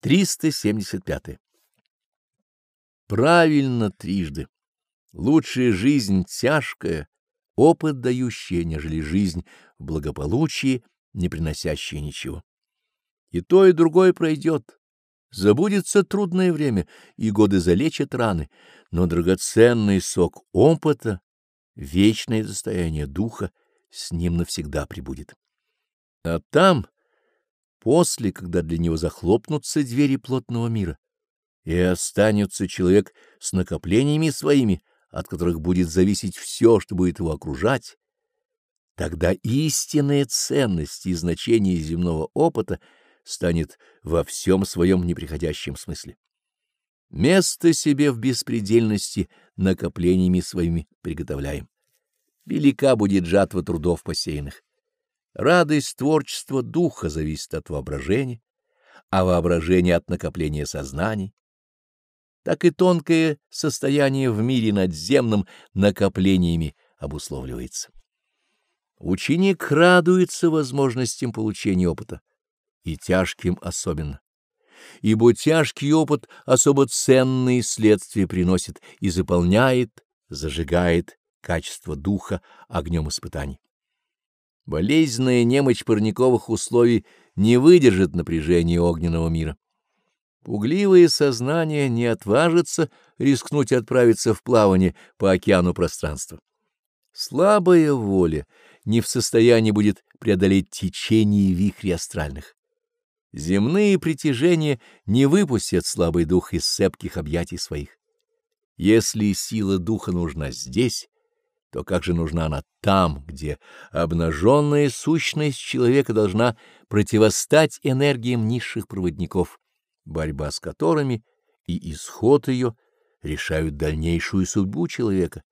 375. Правильно трижды. Лучшая жизнь тяжкая, опыт дающая, нежели жизнь в благополучии, не приносящая ничего. И то, и другое пройдет. Забудется трудное время, и годы залечат раны, но драгоценный сок опыта, вечное состояние духа с ним навсегда прибудет. А там после, когда для него захлопнутся двери плотного мира, и останется человек с накоплениями своими, от которых будет зависеть все, что будет его окружать, тогда истинная ценность и значение земного опыта станет во всем своем неприходящем смысле. Место себе в беспредельности накоплениями своими приготовляем. Велика будет жатва трудов посеянных. Радость творчества духа зависит от воображения, а воображение от накопления сознаний. Так и тонкое состояние в мире надземном накоплениями обусловливается. Ученик радуется возможностям получения опыта, и тяжким особенно. Ибо тяжкий опыт особо ценные следствия приносит и заполняет, зажигает качество духа огнем испытаний. Болезненная немощь парниковых условий не выдержит напряжения огненного мира. Пугливое сознание не отважится рискнуть отправиться в плавание по океану пространства. Слабая воля не в состоянии будет преодолеть течение вихрей астральных. Земные притяжения не выпустят слабый дух из цепких объятий своих. Если сила духа нужна здесь, то как же нужна она там, где обнаженная сущность человека должна противостать энергиям низших проводников, борьба с которыми и исход ее решают дальнейшую судьбу человека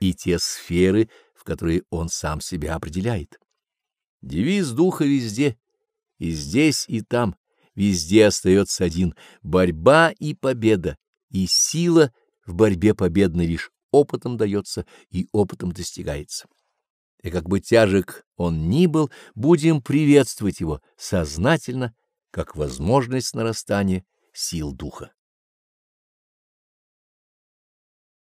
и те сферы, в которые он сам себя определяет. Девиз духа везде, и здесь, и там, везде остается один — борьба и победа, и сила в борьбе победной лишь опытом дается и опытом достигается. И как бы тяжек он ни был, будем приветствовать его сознательно, как возможность нарастания сил духа.